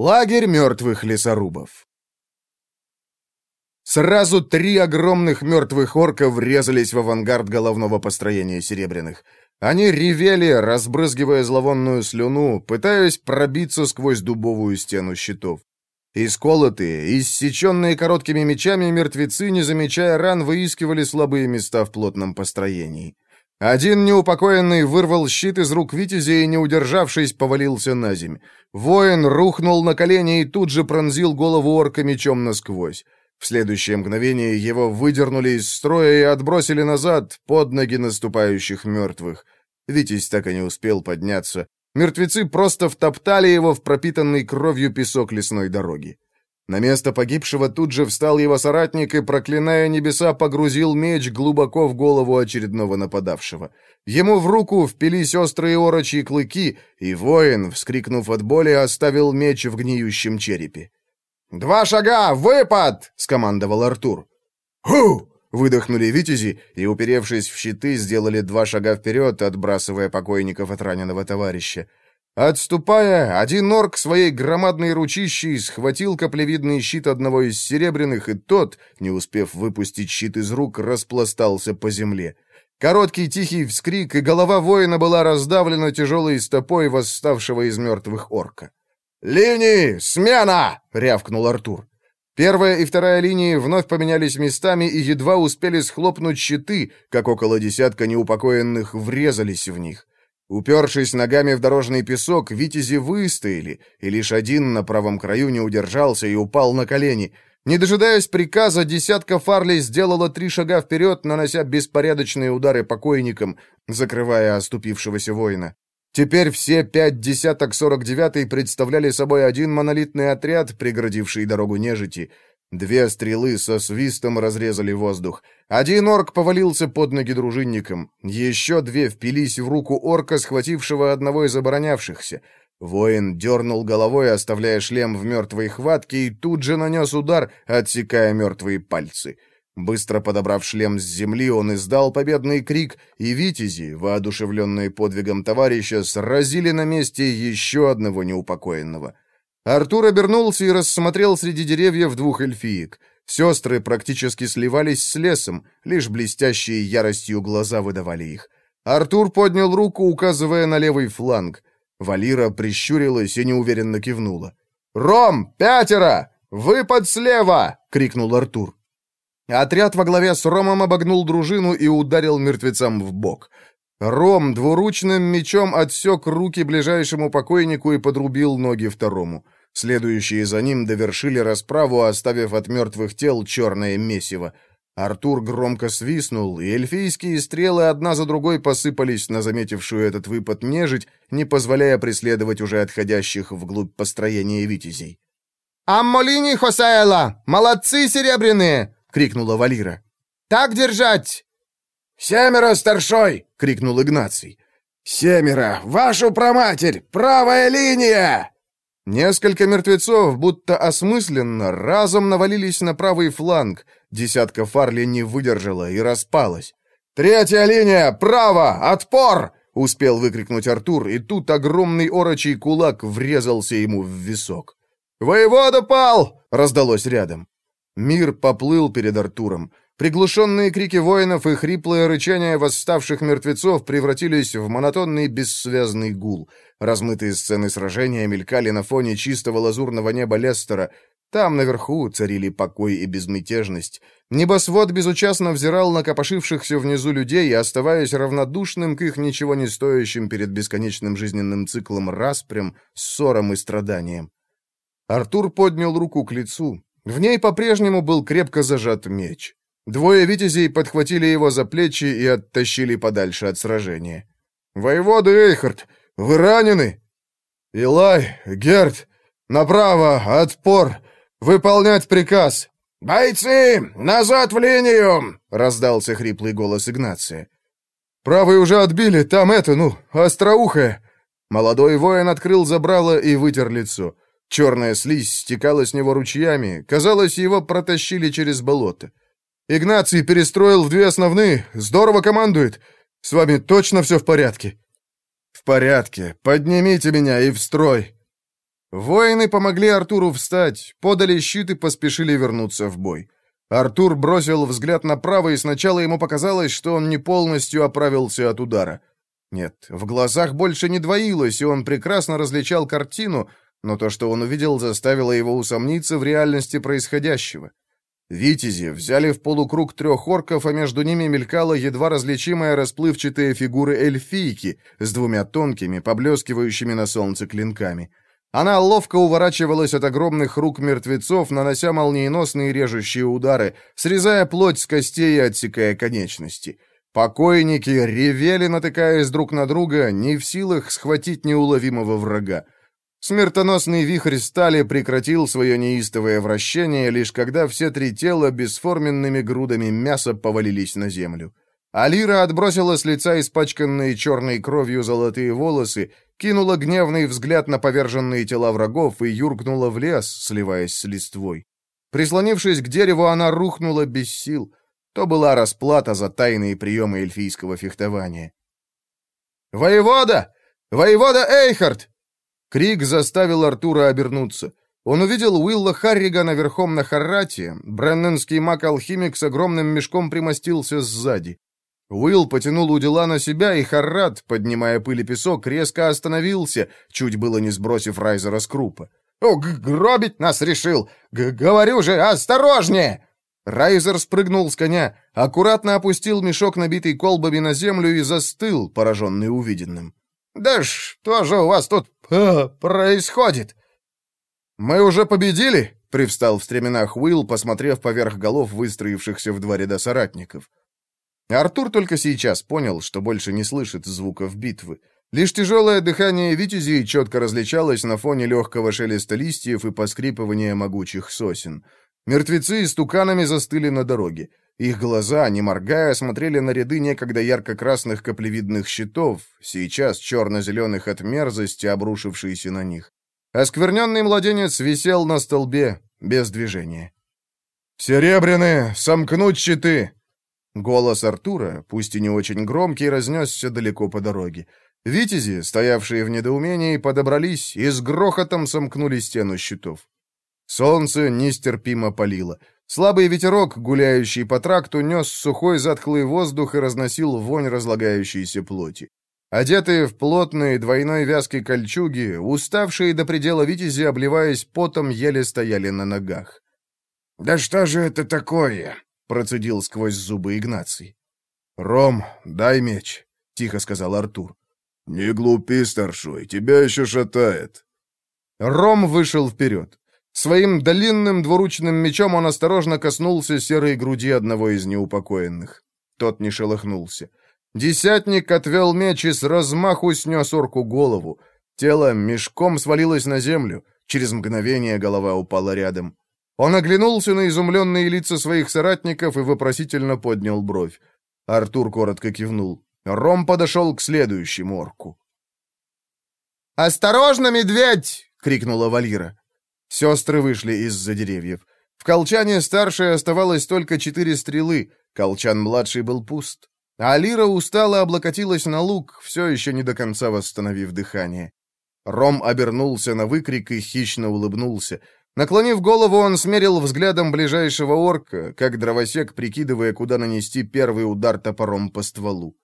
Лагерь мертвых лесорубов. Сразу три огромных мертвых орка врезались в авангард головного построения Серебряных. Они ревели, разбрызгивая зловонную слюну, пытаясь пробиться сквозь дубовую стену щитов. Исколотые, иссеченные короткими мечами мертвецы, не замечая ран, выискивали слабые места в плотном построении. Один неупокоенный вырвал щит из рук Витязя и, не удержавшись, повалился на земь. Воин рухнул на колени и тут же пронзил голову орка мечом насквозь. В следующее мгновение его выдернули из строя и отбросили назад, под ноги наступающих мертвых. Витязь так и не успел подняться. Мертвецы просто втоптали его в пропитанный кровью песок лесной дороги. На место погибшего тут же встал его соратник и, проклиная небеса, погрузил меч глубоко в голову очередного нападавшего. Ему в руку впились острые орочьи клыки, и воин, вскрикнув от боли, оставил меч в гниющем черепе. «Два шага! Выпад!» — скомандовал Артур. «Ху!» — выдохнули витязи и, уперевшись в щиты, сделали два шага вперед, отбрасывая покойников от раненого товарища. Отступая, один орк своей громадной ручищей схватил каплевидный щит одного из серебряных, и тот, не успев выпустить щит из рук, распластался по земле. Короткий тихий вскрик, и голова воина была раздавлена тяжелой стопой восставшего из мертвых орка. «Линии! Смена!» — рявкнул Артур. Первая и вторая линии вновь поменялись местами и едва успели схлопнуть щиты, как около десятка неупокоенных врезались в них. Упершись ногами в дорожный песок, витязи выстояли, и лишь один на правом краю не удержался и упал на колени. Не дожидаясь приказа, десятка фарлей сделала три шага вперед, нанося беспорядочные удары покойникам, закрывая оступившегося воина. Теперь все пять десяток сорок девятый представляли собой один монолитный отряд, преградивший дорогу нежити — Две стрелы со свистом разрезали воздух. Один орк повалился под ноги дружинникам. Еще две впились в руку орка, схватившего одного из оборонявшихся. Воин дернул головой, оставляя шлем в мертвой хватке, и тут же нанес удар, отсекая мертвые пальцы. Быстро подобрав шлем с земли, он издал победный крик, и витязи, воодушевленные подвигом товарища, сразили на месте еще одного неупокоенного — Артур обернулся и рассмотрел среди деревьев двух эльфиек. Сестры практически сливались с лесом, лишь блестящие яростью глаза выдавали их. Артур поднял руку, указывая на левый фланг. Валира прищурилась и неуверенно кивнула. «Ром, пятеро! Выпад слева!» — крикнул Артур. Отряд во главе с Ромом обогнул дружину и ударил мертвецам в бок. Ром двуручным мечом отсек руки ближайшему покойнику и подрубил ноги второму. Следующие за ним довершили расправу, оставив от мертвых тел черное месиво. Артур громко свистнул, и эльфийские стрелы одна за другой посыпались на заметившую этот выпад нежить, не позволяя преследовать уже отходящих вглубь построения витязей. «Аммолини Хосаэла! Молодцы, серебряные!» — крикнула Валира. «Так держать!» «Семеро, старшой!» — крикнул Игнаций. «Семеро! Вашу проматерь! Правая линия!» Несколько мертвецов, будто осмысленно, разом навалились на правый фланг. Десятка фарли не выдержала и распалась. «Третья линия! Право! Отпор!» — успел выкрикнуть Артур, и тут огромный орочий кулак врезался ему в висок. «Воевода пал!» — раздалось рядом. Мир поплыл перед Артуром. Приглушенные крики воинов и хриплое рычание восставших мертвецов превратились в монотонный бессвязный гул. Размытые сцены сражения мелькали на фоне чистого лазурного неба Лестера. Там, наверху, царили покой и безмятежность. Небосвод безучастно взирал на копошившихся внизу людей, оставаясь равнодушным к их ничего не стоящим перед бесконечным жизненным циклом распрям, ссорам и страданиям. Артур поднял руку к лицу. В ней по-прежнему был крепко зажат меч. Двое витязей подхватили его за плечи и оттащили подальше от сражения. «Воевода Эйхард, вы ранены?» «Илай, Герд, направо, отпор, выполнять приказ!» «Бойцы, назад в линию!» — раздался хриплый голос Игнация. «Правый уже отбили, там это, ну, остроухое!» Молодой воин открыл забрало и вытер лицо. Черная слизь стекала с него ручьями. Казалось, его протащили через болото. Игнаций перестроил в две основные. Здорово командует. С вами точно все в порядке?» «В порядке. Поднимите меня и в строй». Воины помогли Артуру встать, подали щит и поспешили вернуться в бой. Артур бросил взгляд направо, и сначала ему показалось, что он не полностью оправился от удара. Нет, в глазах больше не двоилось, и он прекрасно различал картину, но то, что он увидел, заставило его усомниться в реальности происходящего. Витязи взяли в полукруг трех орков, а между ними мелькала едва различимая расплывчатая фигура эльфийки с двумя тонкими, поблескивающими на солнце клинками. Она ловко уворачивалась от огромных рук мертвецов, нанося молниеносные режущие удары, срезая плоть с костей и отсекая конечности. Покойники ревели, натыкаясь друг на друга, не в силах схватить неуловимого врага. Смертоносный вихрь стали прекратил свое неистовое вращение, лишь когда все три тела бесформенными грудами мяса повалились на землю. Алира отбросила с лица испачканные черной кровью золотые волосы, кинула гневный взгляд на поверженные тела врагов и юркнула в лес, сливаясь с листвой. Прислонившись к дереву, она рухнула без сил. То была расплата за тайные приемы эльфийского фехтования. «Воевода! Воевода Эйхард!» Крик заставил Артура обернуться. Он увидел Уилла Харригана верхом на Харрате. Бренненский маг-алхимик с огромным мешком примостился сзади. Уилл потянул удила на себя, и Харрат, поднимая пыль и песок, резко остановился, чуть было не сбросив Райзера с крупа. «О, гробить нас решил! Г говорю же, осторожнее!» Райзер спрыгнул с коня, аккуратно опустил мешок, набитый колбами, на землю и застыл, пораженный увиденным. «Да что же у вас тут а, происходит?» «Мы уже победили?» — привстал в стременах Уилл, посмотрев поверх голов выстроившихся в два ряда соратников. Артур только сейчас понял, что больше не слышит звуков битвы. Лишь тяжелое дыхание витязей четко различалось на фоне легкого шелеста листьев и поскрипывания могучих сосен. Мертвецы с туканами застыли на дороге. Их глаза, не моргая, смотрели на ряды некогда ярко-красных каплевидных щитов, сейчас черно-зеленых от мерзости, обрушившиеся на них. Оскверненный младенец висел на столбе, без движения. «Серебряные, сомкнуть щиты!» Голос Артура, пусть и не очень громкий, разнесся далеко по дороге. Витязи, стоявшие в недоумении, подобрались и с грохотом сомкнули стену щитов. Солнце нестерпимо палило. Слабый ветерок, гуляющий по тракту, нес сухой затхлый воздух и разносил вонь разлагающейся плоти. Одетые в плотные двойной вязки кольчуги, уставшие до предела витязи, обливаясь потом, еле стояли на ногах. «Да что же это такое?» — процедил сквозь зубы Игнаций. «Ром, дай меч», — тихо сказал Артур. «Не глупи, старшой, тебя еще шатает». Ром вышел вперед. Своим длинным двуручным мечом он осторожно коснулся серой груди одного из неупокоенных. Тот не шелохнулся. Десятник отвел меч и с размаху снес орку голову. Тело мешком свалилось на землю. Через мгновение голова упала рядом. Он оглянулся на изумленные лица своих соратников и вопросительно поднял бровь. Артур коротко кивнул. Ром подошел к следующему орку. «Осторожно, медведь!» — крикнула Валира. Сестры вышли из-за деревьев. В колчане старшей оставалось только четыре стрелы, колчан-младший был пуст. Алира устало облокотилась на лук, все еще не до конца восстановив дыхание. Ром обернулся на выкрик и хищно улыбнулся. Наклонив голову, он смерил взглядом ближайшего орка, как дровосек, прикидывая, куда нанести первый удар топором по стволу.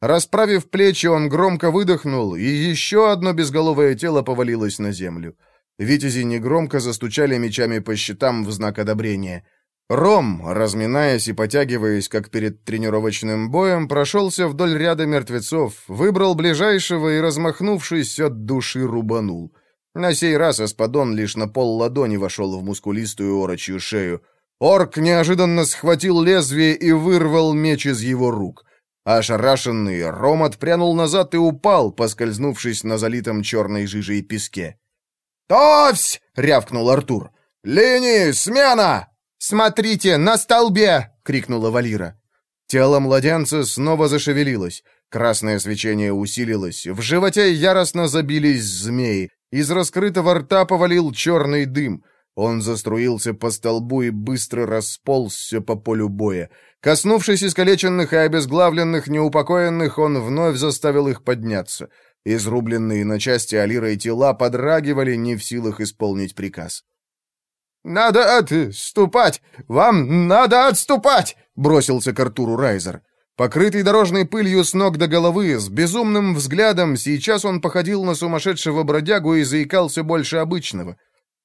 Расправив плечи, он громко выдохнул, и еще одно безголовое тело повалилось на землю. Витязи негромко застучали мечами по щитам в знак одобрения. Ром, разминаясь и потягиваясь, как перед тренировочным боем, прошелся вдоль ряда мертвецов, выбрал ближайшего и, размахнувшись, от души рубанул. На сей раз Эспадон лишь на пол ладони вошел в мускулистую орочью шею. Орк неожиданно схватил лезвие и вырвал меч из его рук. Ошарашенный, Ром отпрянул назад и упал, поскользнувшись на залитом черной жижей песке. «Товсь!» — рявкнул Артур. «Линии! Смена!» «Смотрите, на столбе!» — крикнула Валира. Тело младенца снова зашевелилось. Красное свечение усилилось. В животе яростно забились змеи. Из раскрытого рта повалил черный дым. Он заструился по столбу и быстро расползся по полю боя. Коснувшись искалеченных и обезглавленных неупокоенных, он вновь заставил их подняться. Изрубленные на части Алирой тела подрагивали, не в силах исполнить приказ. «Надо отступать! Вам надо отступать!» — бросился к Артуру Райзер. Покрытый дорожной пылью с ног до головы, с безумным взглядом, сейчас он походил на сумасшедшего бродягу и заикался больше обычного.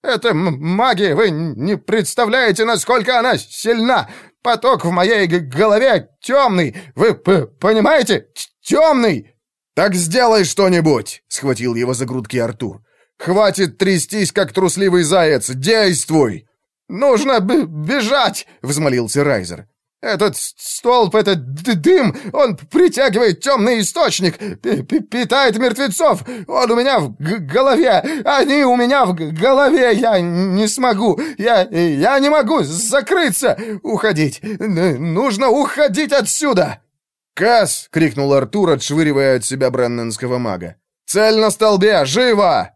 «Это магия! Вы не представляете, насколько она сильна! Поток в моей голове темный! Вы понимаете? Темный!» «Так сделай что-нибудь!» — схватил его за грудки Артур. «Хватит трястись, как трусливый заяц! Действуй!» «Нужно бежать!» — взмолился Райзер. «Этот столб, этот дым, он притягивает темный источник, питает мертвецов. Он у меня в голове, они у меня в голове. Я не смогу, я, я не могу закрыться, уходить. Нужно уходить отсюда!» «Касс!» — крикнул Артур, отшвыривая от себя бренненского мага. «Цель на столбе! Живо!»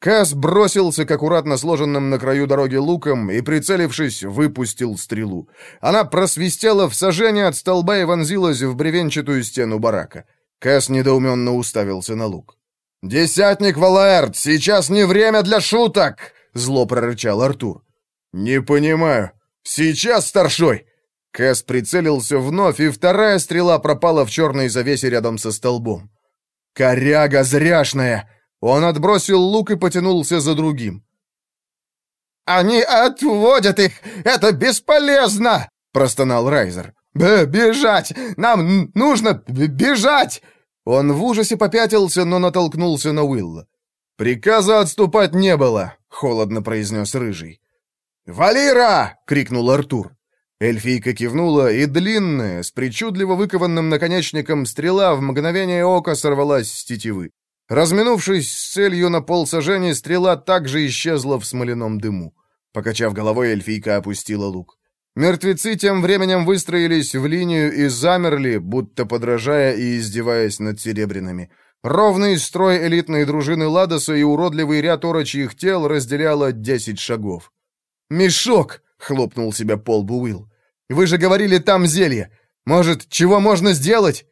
Касс бросился к аккуратно сложенным на краю дороги луком и, прицелившись, выпустил стрелу. Она просвистела в сажение от столба и вонзилась в бревенчатую стену барака. Касс недоуменно уставился на лук. «Десятник Валаэрт, сейчас не время для шуток!» — зло прорычал Артур. «Не понимаю. Сейчас, старшой!» Кэс прицелился вновь, и вторая стрела пропала в черной завесе рядом со столбом. «Коряга зряшная!» Он отбросил лук и потянулся за другим. «Они отводят их! Это бесполезно!» — простонал Райзер. «Бежать! Нам нужно бежать!» Он в ужасе попятился, но натолкнулся на Уилла. «Приказа отступать не было», — холодно произнес Рыжий. «Валира!» — крикнул Артур. Эльфийка кивнула, и длинная, с причудливо выкованным наконечником стрела в мгновение ока сорвалась с тетивы. Разминувшись с целью на полсажения, стрела также исчезла в смоляном дыму. Покачав головой, эльфийка опустила лук. Мертвецы тем временем выстроились в линию и замерли, будто подражая и издеваясь над серебряными. Ровный строй элитной дружины Ладоса и уродливый ряд орочьих тел разделяло десять шагов. «Мешок!» — хлопнул себя пол Буил. Вы же говорили, там зелье. Может, чего можно сделать?»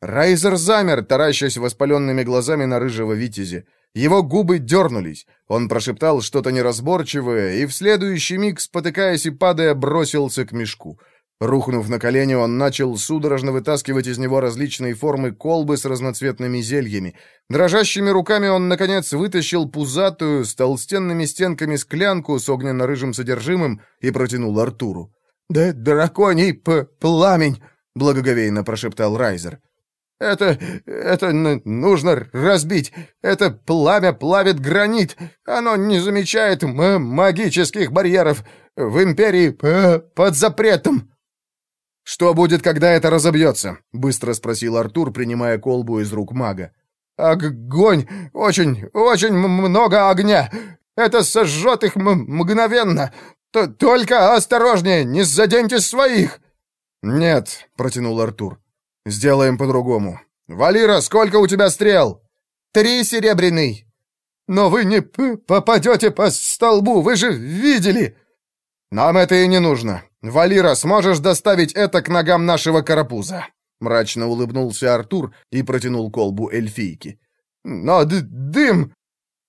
Райзер замер, таращась воспаленными глазами на рыжего витязя. Его губы дернулись. Он прошептал что-то неразборчивое, и в следующий миг, спотыкаясь и падая, бросился к мешку. Рухнув на колени, он начал судорожно вытаскивать из него различные формы колбы с разноцветными зельями. Дрожащими руками он, наконец, вытащил пузатую, с толстенными стенками склянку с огненно-рыжим содержимым и протянул Артуру. «Да драконий п пламень!» — благоговейно прошептал Райзер. «Это... это нужно разбить. Это пламя плавит гранит. Оно не замечает магических барьеров. В Империи под запретом». «Что будет, когда это разобьется?» — быстро спросил Артур, принимая колбу из рук мага. «Огонь! Очень, очень много огня! Это сожжет их мгновенно! Т «Только осторожнее, не заденьте своих!» «Нет», — протянул Артур. «Сделаем по-другому. Валира, сколько у тебя стрел?» «Три серебряный». «Но вы не попадете по столбу, вы же видели!» «Нам это и не нужно. Валира, сможешь доставить это к ногам нашего карапуза?» Мрачно улыбнулся Артур и протянул колбу эльфийки. «Но дым...»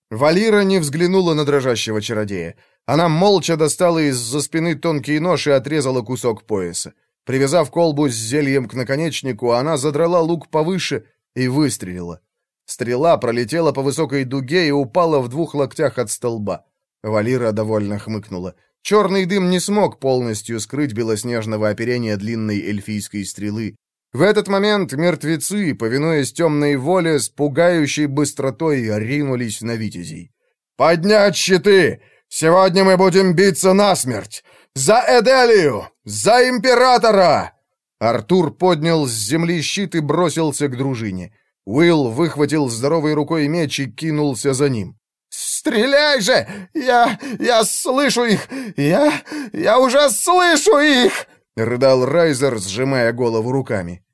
Валира не взглянула на дрожащего чародея. Она молча достала из-за спины тонкий нож и отрезала кусок пояса. Привязав колбу с зельем к наконечнику, она задрала лук повыше и выстрелила. Стрела пролетела по высокой дуге и упала в двух локтях от столба. Валира довольно хмыкнула. Черный дым не смог полностью скрыть белоснежного оперения длинной эльфийской стрелы. В этот момент мертвецы, повинуясь темной воле, с пугающей быстротой ринулись на витязей. «Поднять щиты! Сегодня мы будем биться насмерть! За Эделию! За императора!» Артур поднял с земли щит и бросился к дружине. Уилл выхватил здоровой рукой меч и кинулся за ним. «Стреляй же! Я... я слышу их! Я... я уже слышу их!» — рыдал Райзер, сжимая голову руками.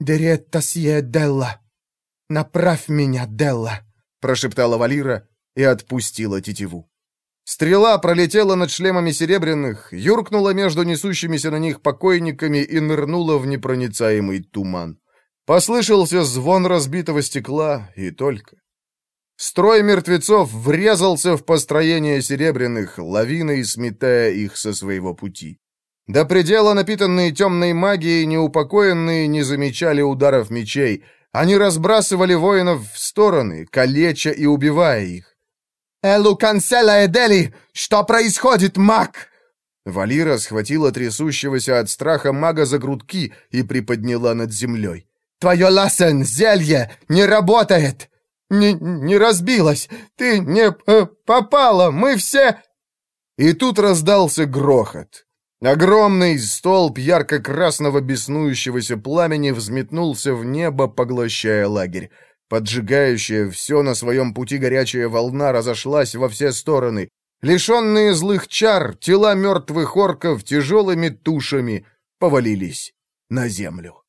«Деретта сье Делла! Направь меня, Делла!» — прошептала Валира и отпустила тетиву. Стрела пролетела над шлемами серебряных, юркнула между несущимися на них покойниками и нырнула в непроницаемый туман. Послышался звон разбитого стекла и только. Строй мертвецов врезался в построение серебряных, лавиной сметая их со своего пути. До предела напитанные темной магией, неупокоенные не замечали ударов мечей. Они разбрасывали воинов в стороны, калеча и убивая их. «Элу канцела Эдели! Что происходит, маг?» Валира схватила трясущегося от страха мага за грудки и приподняла над землей. «Твое ласен, зелье, не работает! Не, не разбилось! Ты не э, попала! Мы все...» И тут раздался грохот. Огромный столб ярко-красного беснующегося пламени взметнулся в небо, поглощая лагерь. Поджигающая все на своем пути горячая волна разошлась во все стороны. Лишенные злых чар, тела мертвых орков тяжелыми тушами повалились на землю.